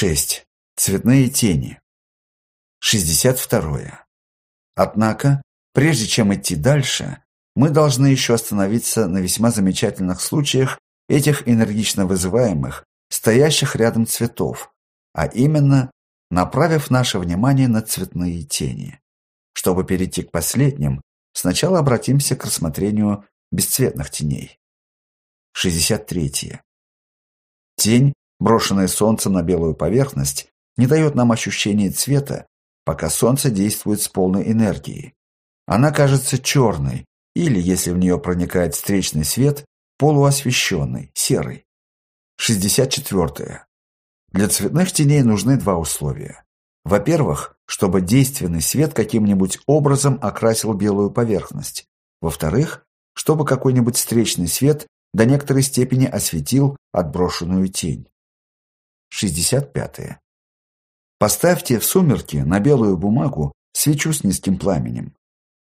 6. Цветные тени. 62. Однако, прежде чем идти дальше, мы должны еще остановиться на весьма замечательных случаях этих энергично вызываемых, стоящих рядом цветов, а именно, направив наше внимание на цветные тени. Чтобы перейти к последним, сначала обратимся к рассмотрению бесцветных теней. 63. Тень брошенная солнцем на белую поверхность, не дает нам ощущения цвета, пока солнце действует с полной энергией. Она кажется черной, или, если в нее проникает встречный свет, полуосвещенной, серой. 64. Для цветных теней нужны два условия. Во-первых, чтобы действенный свет каким-нибудь образом окрасил белую поверхность. Во-вторых, чтобы какой-нибудь встречный свет до некоторой степени осветил отброшенную тень. 65. -е. Поставьте в сумерки на белую бумагу свечу с низким пламенем.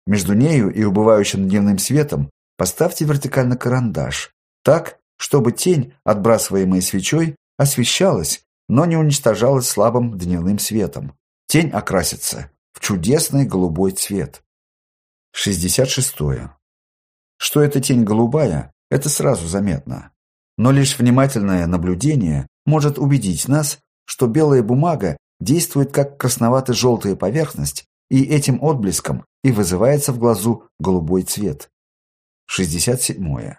Между нею и убывающим дневным светом поставьте вертикально карандаш, так, чтобы тень, отбрасываемая свечой, освещалась, но не уничтожалась слабым дневным светом. Тень окрасится в чудесный голубой цвет. 66. -е. Что эта тень голубая, это сразу заметно. Но лишь внимательное наблюдение может убедить нас, что белая бумага действует как красновато-желтая поверхность, и этим отблеском и вызывается в глазу голубой цвет. 67.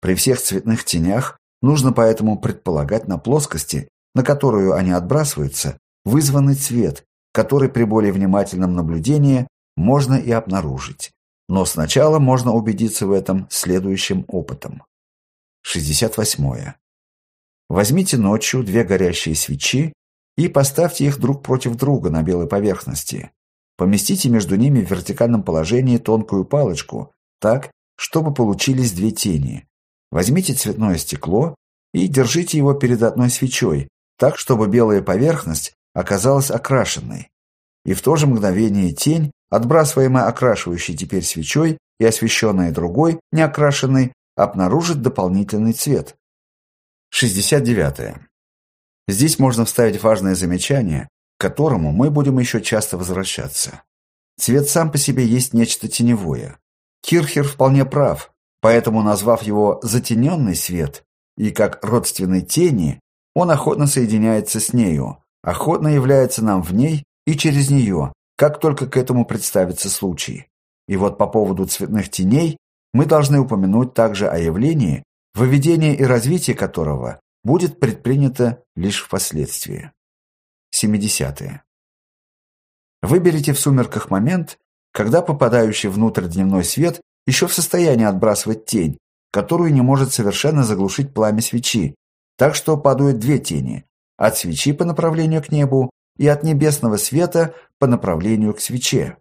При всех цветных тенях нужно поэтому предполагать на плоскости, на которую они отбрасываются, вызванный цвет, который при более внимательном наблюдении можно и обнаружить. Но сначала можно убедиться в этом следующим опытом. 68. Возьмите ночью две горящие свечи и поставьте их друг против друга на белой поверхности. Поместите между ними в вертикальном положении тонкую палочку, так, чтобы получились две тени. Возьмите цветное стекло и держите его перед одной свечой, так, чтобы белая поверхность оказалась окрашенной. И в то же мгновение тень, отбрасываемая окрашивающей теперь свечой и освещенная другой, неокрашенной, обнаружит дополнительный цвет. 69. Здесь можно вставить важное замечание, к которому мы будем еще часто возвращаться. Цвет сам по себе есть нечто теневое. Кирхер вполне прав, поэтому назвав его «затененный свет» и как родственной тени, он охотно соединяется с нею, охотно является нам в ней и через нее, как только к этому представится случай. И вот по поводу цветных теней мы должны упомянуть также о явлении, выведение и развитие которого будет предпринято лишь впоследствии. 70. Выберите в сумерках момент, когда попадающий внутрь дневной свет еще в состоянии отбрасывать тень, которую не может совершенно заглушить пламя свечи, так что падают две тени – от свечи по направлению к небу и от небесного света по направлению к свече.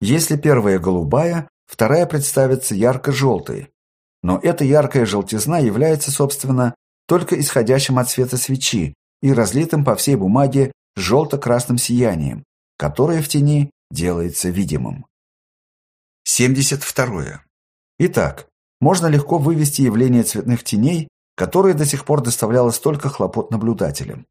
Если первая голубая, вторая представится ярко-желтой, но эта яркая желтизна является, собственно, только исходящим от света свечи и разлитым по всей бумаге желто-красным сиянием, которое в тени делается видимым. 72. Итак, можно легко вывести явление цветных теней, которое до сих пор доставляло столько хлопот наблюдателям.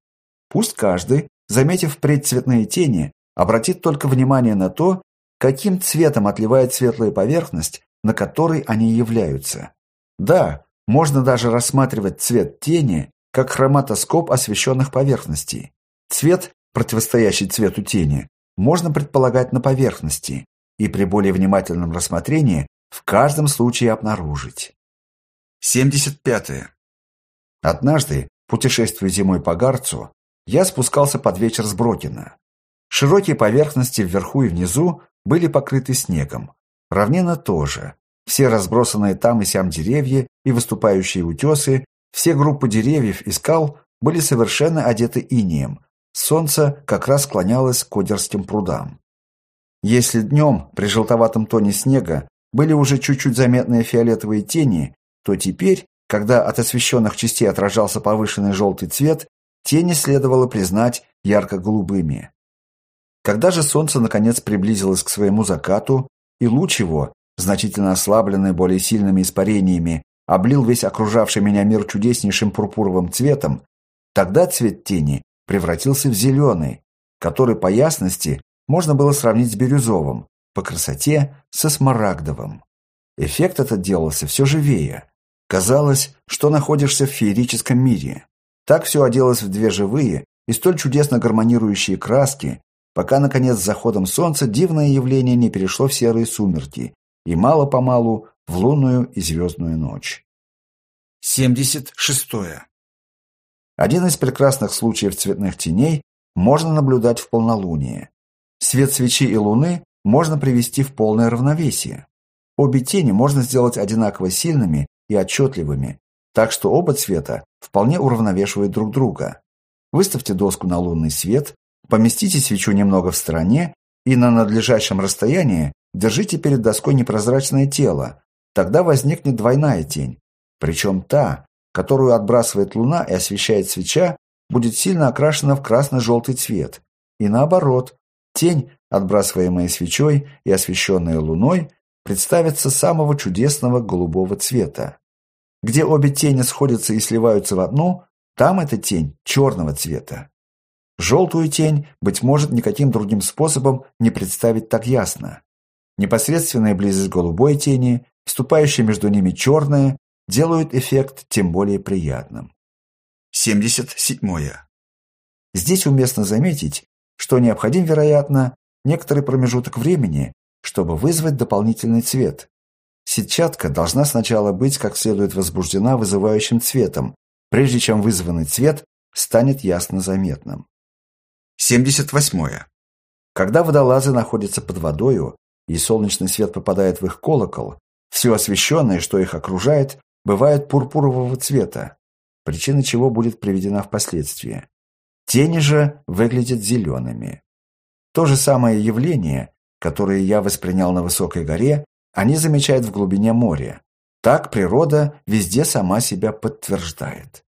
Пусть каждый, заметив предцветные тени, обратит только внимание на то, каким цветом отливает светлая поверхность, на которой они являются. Да, можно даже рассматривать цвет тени как хроматоскоп освещенных поверхностей. Цвет, противостоящий цвету тени, можно предполагать на поверхности и при более внимательном рассмотрении в каждом случае обнаружить. 75. -е. Однажды, путешествуя зимой по Гарцу, я спускался под вечер с Брокина. Широкие поверхности вверху и внизу были покрыты снегом. Равнина тоже. Все разбросанные там и сям деревья и выступающие утесы, все группы деревьев и скал были совершенно одеты инеем. Солнце как раз склонялось к Одерским прудам. Если днем при желтоватом тоне снега были уже чуть-чуть заметные фиолетовые тени, то теперь, когда от освещенных частей отражался повышенный желтый цвет, тени следовало признать ярко-голубыми. Когда же солнце наконец приблизилось к своему закату, и луч его, значительно ослабленный более сильными испарениями, облил весь окружавший меня мир чудеснейшим пурпуровым цветом, тогда цвет тени превратился в зеленый, который по ясности можно было сравнить с бирюзовым, по красоте со смарагдовым. Эффект этот делался все живее. Казалось, что находишься в феерическом мире. Так все оделось в две живые и столь чудесно гармонирующие краски, пока, наконец, с заходом солнца дивное явление не перешло в серые сумерки и мало-помалу в лунную и звездную ночь. 76. Один из прекрасных случаев цветных теней можно наблюдать в полнолуние. Свет свечи и луны можно привести в полное равновесие. Обе тени можно сделать одинаково сильными и отчетливыми, так что оба цвета вполне уравновешивают друг друга. Выставьте доску на лунный свет, поместите свечу немного в стороне и на надлежащем расстоянии держите перед доской непрозрачное тело. Тогда возникнет двойная тень. Причем та, которую отбрасывает луна и освещает свеча, будет сильно окрашена в красно-желтый цвет. И наоборот, тень, отбрасываемая свечой и освещенная луной, представится самого чудесного голубого цвета. Где обе тени сходятся и сливаются в одну, там эта тень черного цвета. Желтую тень, быть может, никаким другим способом не представить так ясно. Непосредственная близость голубой тени, вступающая между ними черная, делают эффект тем более приятным. 77. Здесь уместно заметить, что необходим, вероятно, некоторый промежуток времени, чтобы вызвать дополнительный цвет. Сетчатка должна сначала быть как следует возбуждена вызывающим цветом, прежде чем вызванный цвет станет ясно заметным. 78. Когда водолазы находятся под водою, и солнечный свет попадает в их колокол, все освещенное, что их окружает, бывает пурпурового цвета, причина чего будет приведена впоследствии. Тени же выглядят зелеными. То же самое явление, которое я воспринял на высокой горе, они замечают в глубине моря. Так природа везде сама себя подтверждает.